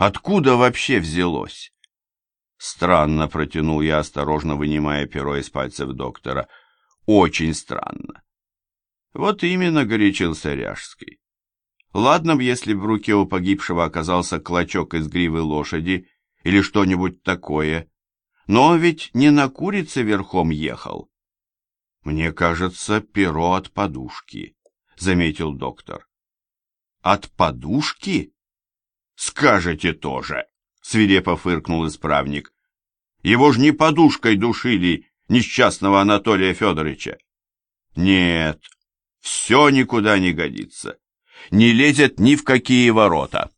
Откуда вообще взялось? Странно, протянул я, осторожно вынимая перо из пальцев доктора. Очень странно. Вот именно горячился Ряжский. Ладно б, если в руке у погибшего оказался клочок из гривы лошади или что-нибудь такое, но он ведь не на курице верхом ехал. Мне кажется, перо от подушки, заметил доктор. От подушки? Скажете тоже, свирепо фыркнул исправник. Его ж не подушкой душили несчастного Анатолия Федоровича. Нет, все никуда не годится, не лезет ни в какие ворота.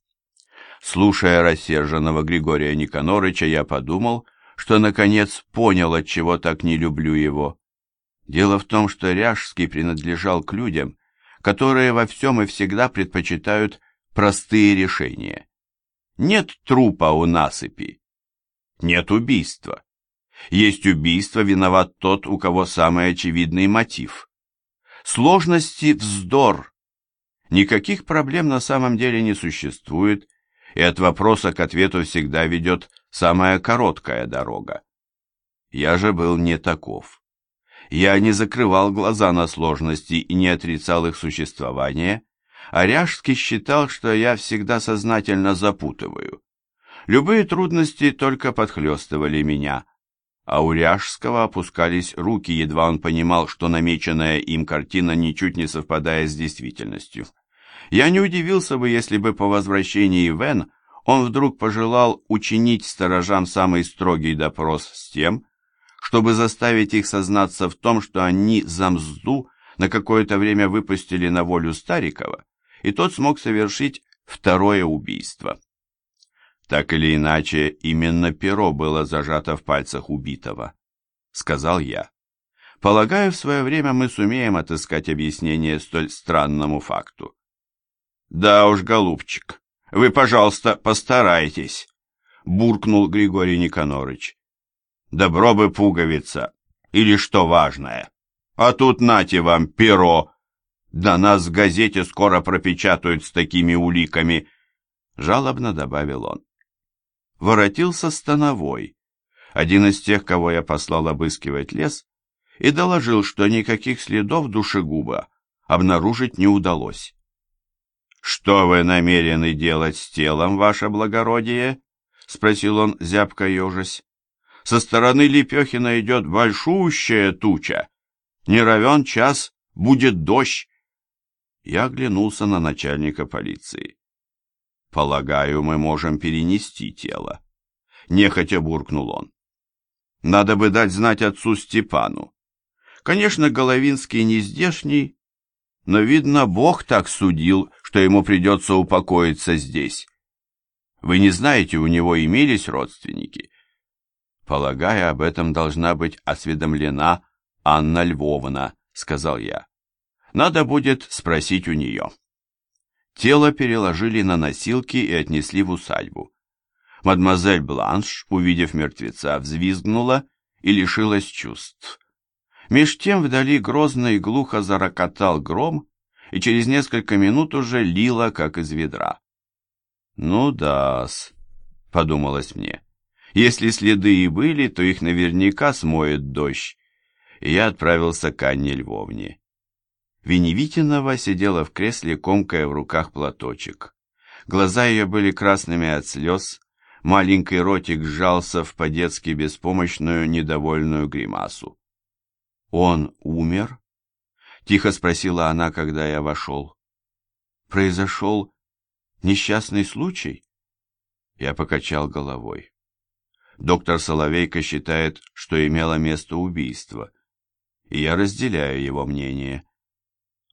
Слушая рассерженного Григория Никонорыча, я подумал, что наконец понял, от чего так не люблю его. Дело в том, что Ряжский принадлежал к людям, которые во всем и всегда предпочитают простые решения. Нет трупа у насыпи. Нет убийства. Есть убийство, виноват тот, у кого самый очевидный мотив. Сложности – вздор. Никаких проблем на самом деле не существует, и от вопроса к ответу всегда ведет самая короткая дорога. Я же был не таков. Я не закрывал глаза на сложности и не отрицал их существование, а Ряжский считал, что я всегда сознательно запутываю. Любые трудности только подхлестывали меня, а у Ряжского опускались руки, едва он понимал, что намеченная им картина ничуть не совпадает с действительностью. Я не удивился бы, если бы по возвращении в Н он вдруг пожелал учинить сторожам самый строгий допрос с тем, чтобы заставить их сознаться в том, что они за мзду на какое-то время выпустили на волю Старикова, и тот смог совершить второе убийство. Так или иначе, именно перо было зажато в пальцах убитого, сказал я. Полагаю, в свое время мы сумеем отыскать объяснение столь странному факту. Да уж, голубчик, вы, пожалуйста, постарайтесь, буркнул Григорий Никонорыч. Добро бы пуговица, или что важное. А тут нате вам перо, да нас в газете скоро пропечатают с такими уликами, жалобно добавил он. Воротился становой, один из тех, кого я послал обыскивать лес, и доложил, что никаких следов душегуба обнаружить не удалось. «Что вы намерены делать с телом, ваше благородие?» — спросил он, зябко ежась. «Со стороны Лепехина идет большущая туча. Не равен час, будет дождь. Я оглянулся на начальника полиции. «Полагаю, мы можем перенести тело», — нехотя буркнул он. «Надо бы дать знать отцу Степану. Конечно, Головинский не здешний, но, видно, Бог так судил, что ему придется упокоиться здесь. Вы не знаете, у него имелись родственники?» «Полагаю, об этом должна быть осведомлена Анна Львовна», — сказал я. Надо будет спросить у нее. Тело переложили на носилки и отнесли в усадьбу. Мадемуазель Бланш, увидев мертвеца, взвизгнула и лишилась чувств. Меж тем вдали грозно и глухо зарокотал гром, и через несколько минут уже лило, как из ведра. «Ну да-с», — подумалось мне, — «если следы и были, то их наверняка смоет дождь». И я отправился к Анне Львовне. Веневитинова сидела в кресле, комкая в руках платочек. Глаза ее были красными от слез, маленький ротик сжался в по-детски беспомощную, недовольную гримасу. «Он умер?» — тихо спросила она, когда я вошел. «Произошел несчастный случай?» Я покачал головой. Доктор Соловейко считает, что имело место убийство, и я разделяю его мнение.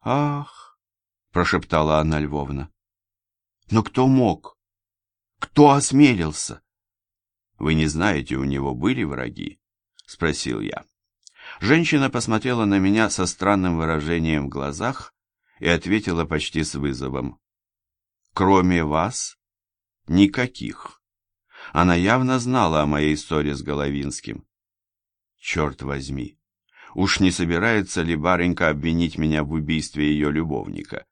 «Ах!» — прошептала Анна Львовна. «Но кто мог? Кто осмелился?» «Вы не знаете, у него были враги?» — спросил я. Женщина посмотрела на меня со странным выражением в глазах и ответила почти с вызовом. «Кроме вас? Никаких». Она явно знала о моей истории с Головинским. «Черт возьми! Уж не собирается ли барынька обвинить меня в убийстве ее любовника?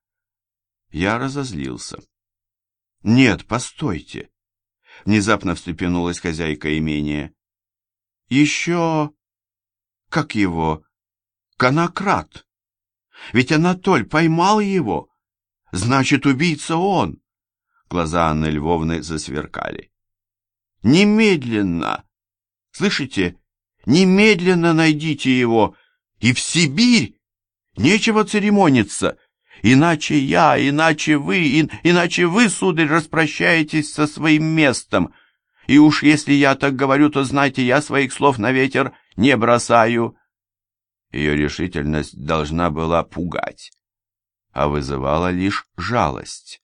Я разозлился. Нет, постойте. Внезапно встрепенулась хозяйка имения. Еще... Как его? Конократ. Ведь Анатоль поймал его. Значит, убийца он. Глаза Анны Львовны засверкали. Немедленно! Слышите? Немедленно найдите его! И в Сибирь! Нечего церемониться! Иначе я, иначе вы, ин, иначе вы, сударь, распрощаетесь со своим местом. И уж если я так говорю, то знайте, я своих слов на ветер не бросаю. Ее решительность должна была пугать, а вызывала лишь жалость.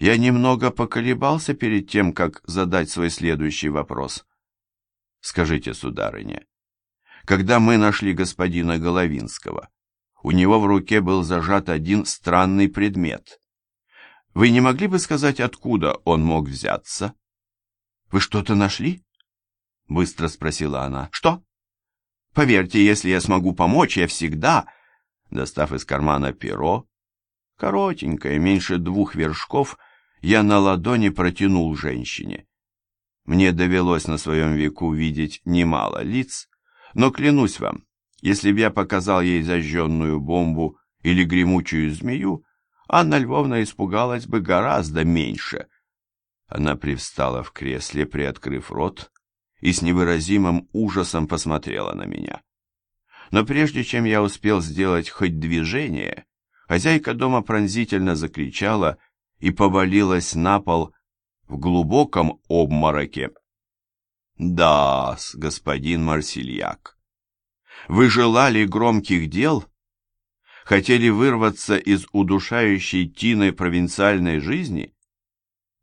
Я немного поколебался перед тем, как задать свой следующий вопрос. Скажите, сударыня, когда мы нашли господина Головинского, у него в руке был зажат один странный предмет. Вы не могли бы сказать, откуда он мог взяться? Вы что-то нашли? Быстро спросила она. Что? Поверьте, если я смогу помочь, я всегда... Достав из кармана перо, коротенькое, меньше двух вершков, я на ладони протянул женщине. Мне довелось на своем веку видеть немало лиц, но клянусь вам, если б я показал ей зажженную бомбу или гремучую змею, Анна Львовна испугалась бы гораздо меньше. Она привстала в кресле, приоткрыв рот, и с невыразимым ужасом посмотрела на меня. Но прежде чем я успел сделать хоть движение, хозяйка дома пронзительно закричала и повалилась на пол в глубоком обмороке. да господин Марсельяк, вы желали громких дел? Хотели вырваться из удушающей тины провинциальной жизни?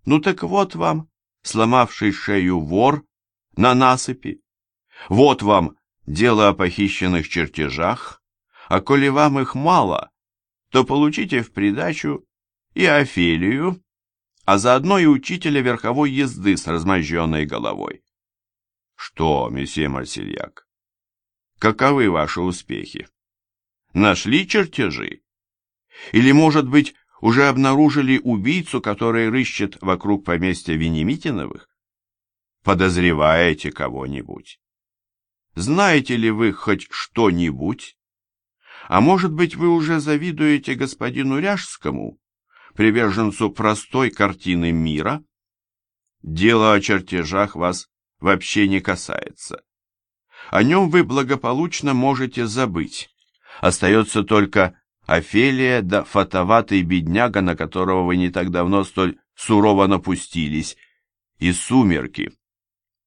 Ну так вот вам, сломавший шею вор на насыпи. Вот вам дело о похищенных чертежах, а коли вам их мало, то получите в придачу и Офелию, а заодно и учителя верховой езды с размозженной головой. Что, месье Марсельяк, Каковы ваши успехи? Нашли чертежи? Или, может быть, уже обнаружили убийцу, который рыщет вокруг поместья Венемитиновых? Подозреваете кого-нибудь? Знаете ли вы хоть что-нибудь? А может быть, вы уже завидуете господину Ряжскому, приверженцу простой картины мира? Дело о чертежах вас вообще не касается. О нем вы благополучно можете забыть. Остается только Офелия да фатоватый бедняга, на которого вы не так давно столь сурово напустились, и сумерки.